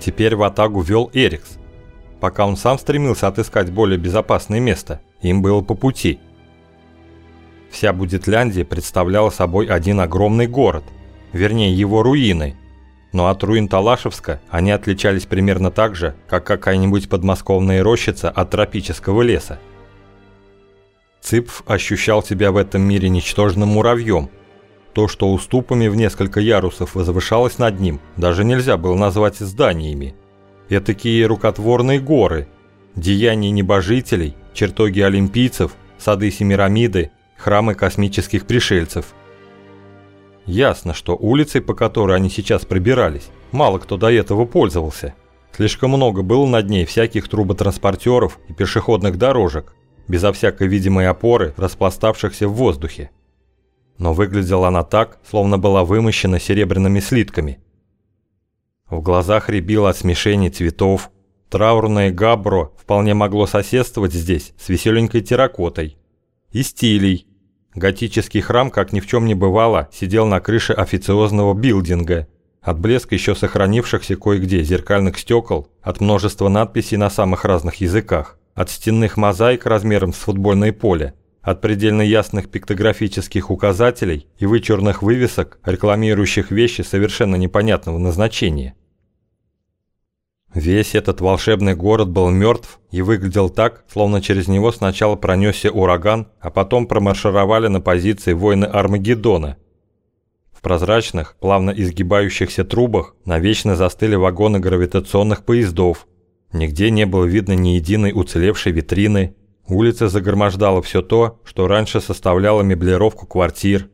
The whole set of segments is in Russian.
Теперь в атаку вел Эрикс. Пока он сам стремился отыскать более безопасное место, им было по пути. Вся Будетляндия представляла собой один огромный город, вернее его руины. Но от руин Талашевска они отличались примерно так же, как какая-нибудь подмосковная рощица от тропического леса. Цыпф ощущал себя в этом мире ничтожным муравьем. То, что уступами в несколько ярусов возвышалось над ним, даже нельзя было назвать зданиями. Этакие рукотворные горы, деяния небожителей, чертоги олимпийцев, сады Семирамиды, храмы космических пришельцев. Ясно, что улицей, по которой они сейчас пробирались, мало кто до этого пользовался. Слишком много было над ней всяких труботранспортеров и пешеходных дорожек, безо всякой видимой опоры, распластавшихся в воздухе. Но выглядела она так, словно была вымощена серебряными слитками. В глазах рябило от смешений цветов. Траурное габро вполне могло соседствовать здесь с веселенькой терракотой. И стилей. Готический храм, как ни в чем не бывало, сидел на крыше официозного билдинга. От блеска еще сохранившихся кое-где зеркальных стекол, от множества надписей на самых разных языках от стенных мозаик размером с футбольное поле, от предельно ясных пиктографических указателей и вычурных вывесок, рекламирующих вещи совершенно непонятного назначения. Весь этот волшебный город был мертв и выглядел так, словно через него сначала пронесся ураган, а потом промаршировали на позиции воины Армагеддона. В прозрачных, плавно изгибающихся трубах навечно застыли вагоны гравитационных поездов, Нигде не было видно ни единой уцелевшей витрины. Улица загромождала все то, что раньше составляло меблировку квартир.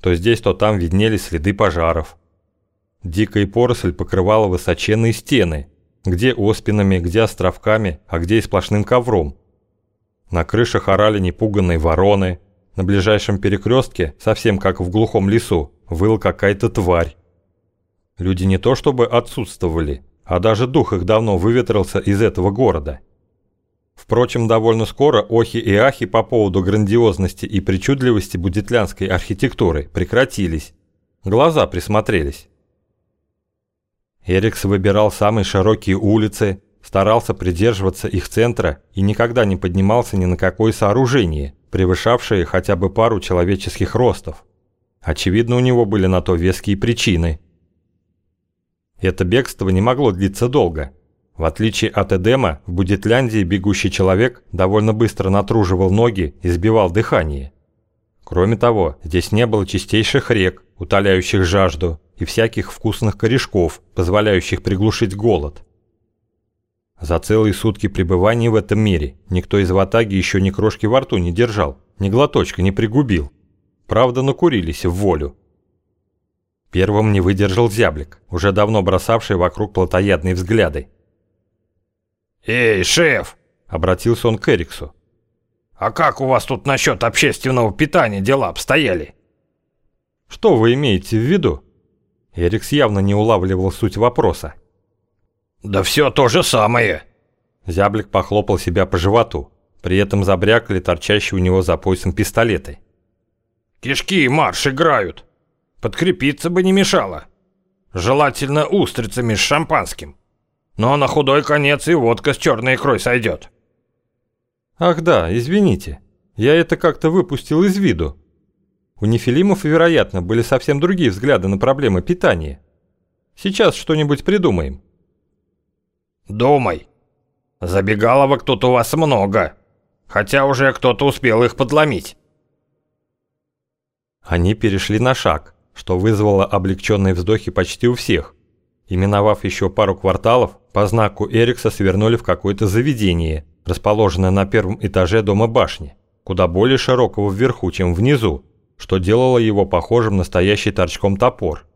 То здесь, то там виднелись следы пожаров. Дикая поросль покрывала высоченные стены, где оспинами, где островками, а где и сплошным ковром. На крышах орали непуганные вороны. На ближайшем перекрестке, совсем как в глухом лесу, выла какая-то тварь. Люди не то чтобы отсутствовали, а даже дух их давно выветрился из этого города. Впрочем, довольно скоро охи и ахи по поводу грандиозности и причудливости будетлянской архитектуры прекратились. Глаза присмотрелись. Эрикс выбирал самые широкие улицы, старался придерживаться их центра и никогда не поднимался ни на какое сооружение, превышавшее хотя бы пару человеческих ростов. Очевидно, у него были на то веские причины – это бегство не могло длиться долго. В отличие от Эдема, в Будетляндии бегущий человек довольно быстро натруживал ноги и сбивал дыхание. Кроме того, здесь не было чистейших рек, утоляющих жажду, и всяких вкусных корешков, позволяющих приглушить голод. За целые сутки пребывания в этом мире никто из ватаги еще ни крошки во рту не держал, ни глоточка не пригубил. Правда, накурились в волю. Первым не выдержал зяблик, уже давно бросавший вокруг плотоядные взгляды. «Эй, шеф!» – обратился он к Эриксу. «А как у вас тут насчет общественного питания дела обстояли?» «Что вы имеете в виду?» Эрикс явно не улавливал суть вопроса. «Да все то же самое!» Зяблик похлопал себя по животу, при этом забрякали торчащие у него за поясом пистолеты. «Кишки и марш играют!» Подкрепиться бы не мешало. Желательно устрицами с шампанским. Но на худой конец и водка с черной икрой сойдет. Ах да, извините. Я это как-то выпустил из виду. У нефилимов, вероятно, были совсем другие взгляды на проблемы питания. Сейчас что-нибудь придумаем. Думай. Забегаловок тут у вас много. Хотя уже кто-то успел их подломить. Они перешли на шаг что вызвало облегченные вздохи почти у всех. И миновав еще пару кварталов, по знаку Эрикса свернули в какое-то заведение, расположенное на первом этаже дома башни, куда более широкого вверху, чем внизу, что делало его похожим на стоящий торчком топор.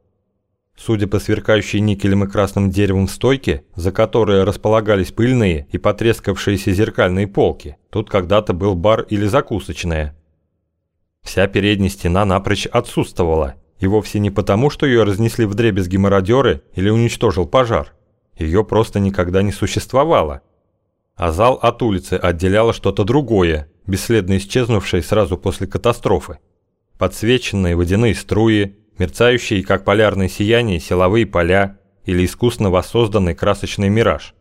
Судя по сверкающей никелем и красным деревом стойке, за которой располагались пыльные и потрескавшиеся зеркальные полки, тут когда-то был бар или закусочная. Вся передняя стена напрочь отсутствовала, и вовсе не потому, что ее разнесли в дребезги мародеры или уничтожил пожар. Ее просто никогда не существовало. А зал от улицы отделяло что-то другое, бесследно исчезнувшее сразу после катастрофы. Подсвеченные водяные струи, мерцающие, как полярное сияние, силовые поля, или искусно воссозданный красочный мираж.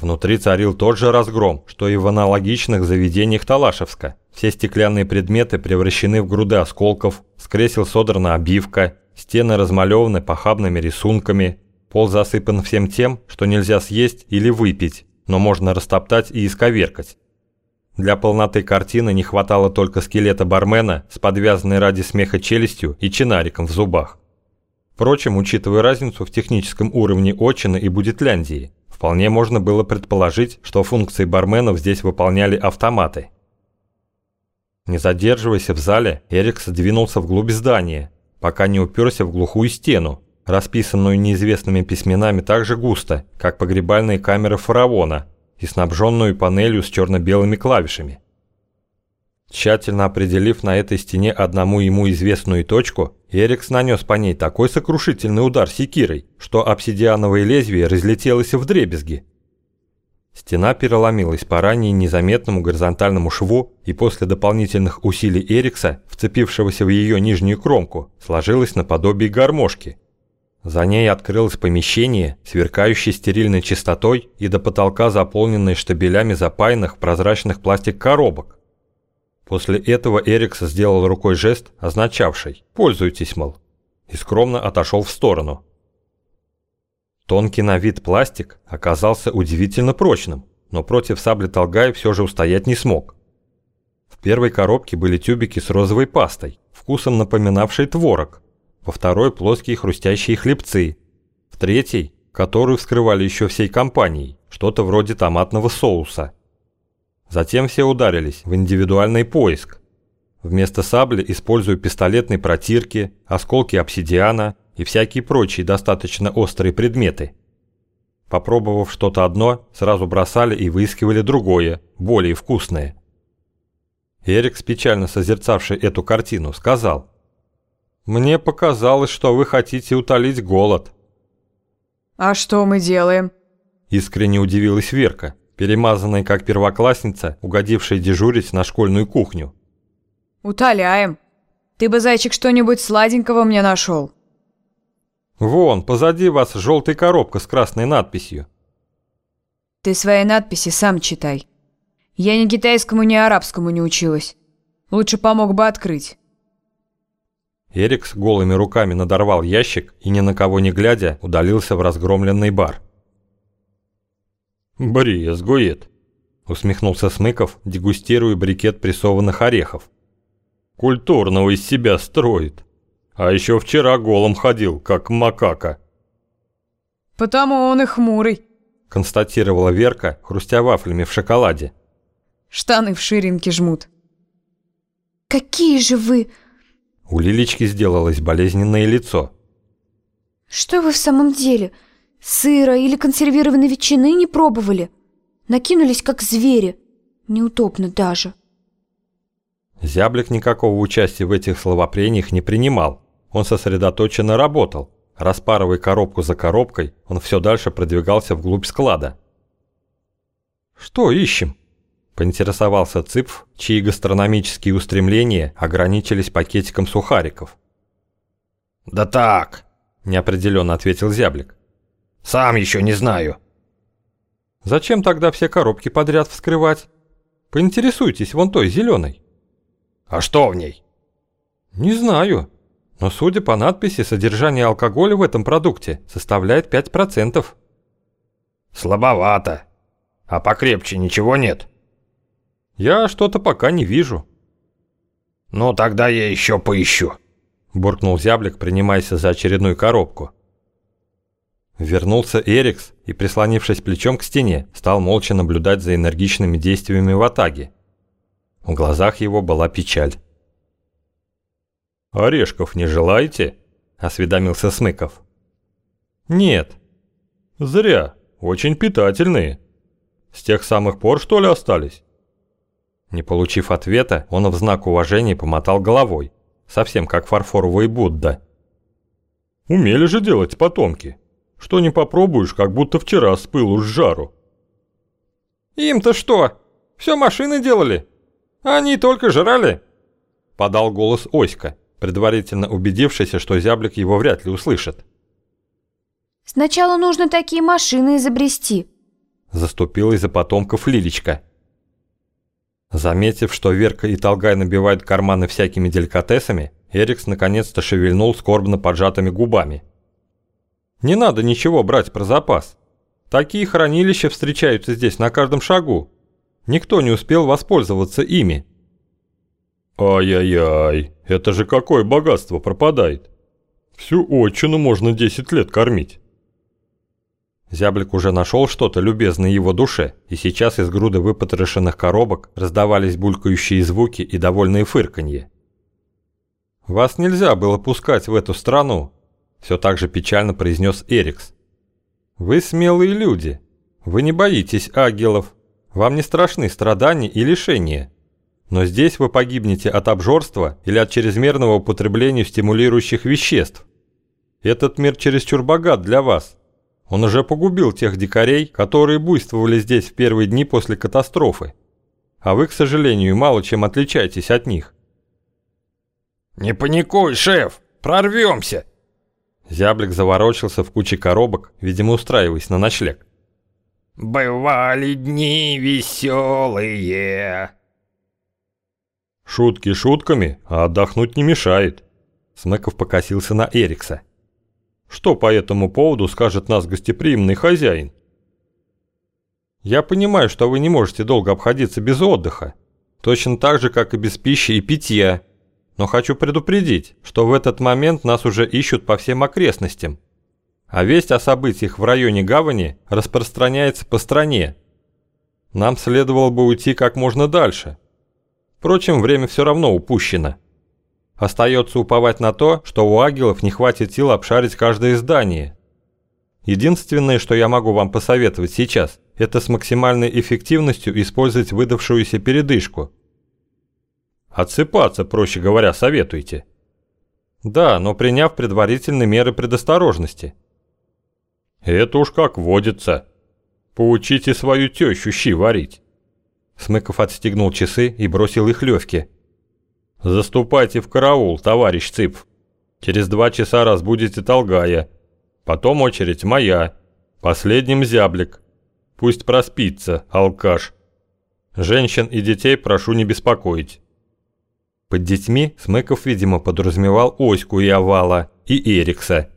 Внутри царил тот же разгром, что и в аналогичных заведениях Талашевска. Все стеклянные предметы превращены в груды осколков, с кресел содрана обивка, стены размалеваны похабными рисунками, пол засыпан всем тем, что нельзя съесть или выпить, но можно растоптать и исковеркать. Для полноты картины не хватало только скелета бармена с подвязанной ради смеха челюстью и чинариком в зубах. Впрочем, учитывая разницу в техническом уровне Очина и Будетляндии, вполне можно было предположить, что функции барменов здесь выполняли автоматы. Не задерживаясь в зале, Эрикс двинулся вглубь здания, пока не уперся в глухую стену, расписанную неизвестными письменами так же густо, как погребальные камеры фараона, и снабженную панелью с черно-белыми клавишами. Тщательно определив на этой стене одному ему известную точку, Эрикс нанес по ней такой сокрушительный удар секирой, что обсидиановое лезвие разлетелось в дребезги. Стена переломилась по ранее незаметному горизонтальному шву и после дополнительных усилий Эрикса, вцепившегося в ее нижнюю кромку, сложилась наподобие гармошки – за ней открылось помещение, сверкающее стерильной чистотой и до потолка заполненное штабелями запаянных прозрачных пластик коробок. После этого Эрикс сделал рукой жест, означавший «пользуйтесь, мол», и скромно отошел в сторону. Тонкий на вид пластик оказался удивительно прочным, но против сабли Толгай все же устоять не смог. В первой коробке были тюбики с розовой пастой, вкусом напоминавшей творог – во второй плоские хрустящие хлебцы, в третьей, которую вскрывали еще всей компанией, что-то вроде томатного соуса. Затем все ударились в индивидуальный поиск. Вместо сабли использую пистолетные протирки, осколки обсидиана и всякие прочие достаточно острые предметы. Попробовав что-то одно, сразу бросали и выискивали другое, более вкусное. Эрик, печально созерцавший эту картину, сказал – мне показалось, что вы хотите утолить голод. А что мы делаем? Искренне удивилась Верка, перемазанная как первоклассница, угодившая дежурить на школьную кухню. Утоляем. Ты бы, зайчик, что-нибудь сладенького мне нашел. Вон, позади вас желтая коробка с красной надписью. Ты свои надписи сам читай. Я ни китайскому, ни арабскому не училась. Лучше помог бы открыть. Эрик с голыми руками надорвал ящик и, ни на кого не глядя, удалился в разгромленный бар. «Брезгует», — усмехнулся Смыков, дегустируя брикет прессованных орехов. «Культурного из себя строит. А еще вчера голым ходил, как макака». «Потому он и хмурый», — констатировала Верка, хрустя вафлями в шоколаде. «Штаны в ширинке жмут». «Какие же вы...» У Лилечки сделалось болезненное лицо. «Что вы в самом деле? Сыра или консервированной ветчины не пробовали? Накинулись, как звери. Неудобно даже». Зяблик никакого участия в этих словопрениях не принимал. Он сосредоточенно работал. Распарывая коробку за коробкой, он все дальше продвигался вглубь склада. «Что ищем?» Поинтересовался Цыпф, чьи гастрономические устремления ограничились пакетиком сухариков. «Да так», – неопределенно ответил Зяблик. «Сам еще не знаю». «Зачем тогда все коробки подряд вскрывать? Поинтересуйтесь вон той зеленой». «А что в ней?» «Не знаю, но судя по надписи, содержание алкоголя в этом продукте составляет 5%. «Слабовато. А покрепче ничего нет?» Я что-то пока не вижу. Ну тогда я еще поищу. Буркнул зяблик, принимаясь за очередную коробку. Вернулся Эрикс и, прислонившись плечом к стене, стал молча наблюдать за энергичными действиями в атаге. В глазах его была печаль. «Орешков не желаете?» – осведомился Смыков. «Нет». «Зря. Очень питательные. С тех самых пор, что ли, остались?» Не получив ответа, он в знак уважения помотал головой, совсем как фарфоровый Будда. «Умели же делать потомки. Что не попробуешь, как будто вчера с пылу с жару». «Им-то что? Все машины делали? Они только жрали?» Подал голос Оська, предварительно убедившийся, что зяблик его вряд ли услышит. Сначала нужно такие машины изобрести. Заступилась за потомков Лилечка. Заметив, что Верка и Толгай набивают карманы всякими деликатесами, Эрикс наконец-то шевельнул скорбно поджатыми губами. «Не надо ничего брать про запас. Такие хранилища встречаются здесь на каждом шагу. Никто не успел воспользоваться ими». «Ай-яй-яй, это же какое богатство пропадает! Всю отчину можно 10 лет кормить!» Зяблик уже нашел что-то любезное его душе, и сейчас из груды выпотрошенных коробок раздавались булькающие звуки и довольные фырканье. «Вас нельзя было пускать в эту страну», – все так же печально произнес Эрикс. «Вы смелые люди. Вы не боитесь агелов. Вам не страшны страдания и лишения. Но здесь вы погибнете от обжорства или от чрезмерного употребления стимулирующих веществ. Этот мир чересчур богат для вас. Он уже погубил тех дикарей, которые буйствовали здесь в первые дни после катастрофы. А вы, к сожалению, мало чем отличаетесь от них. «Не паникуй, шеф! Прорвемся!» Зяблик заворочился в куче коробок, видимо, устраиваясь на ночлег. «Бывали дни веселые!» «Шутки шутками, а отдохнуть не мешает!» Смыков покосился на Эрикса. Что по этому поводу скажет нас гостеприимный хозяин? Я понимаю, что вы не можете долго обходиться без отдыха. Точно так же, как и без пищи и питья. Но хочу предупредить, что в этот момент нас уже ищут по всем окрестностям. А весть о событиях в районе гавани распространяется по стране. Нам следовало бы уйти как можно дальше. Впрочем, время все равно упущено. Остается уповать на то, что у агелов не хватит сил обшарить каждое здание. Единственное, что я могу вам посоветовать сейчас, это с максимальной эффективностью использовать выдавшуюся передышку. Отсыпаться, проще говоря, советуете. Да, но приняв предварительные меры предосторожности. Это уж как водится. Поучите свою тещу щи варить. Смыков отстегнул часы и бросил их Левке. «Заступайте в караул, товарищ Цып. Через два часа разбудите Толгая. Потом очередь моя. Последним зяблик. Пусть проспится, алкаш. Женщин и детей прошу не беспокоить». Под детьми Смыков, видимо, подразумевал Оську и Овала, и Эрикса –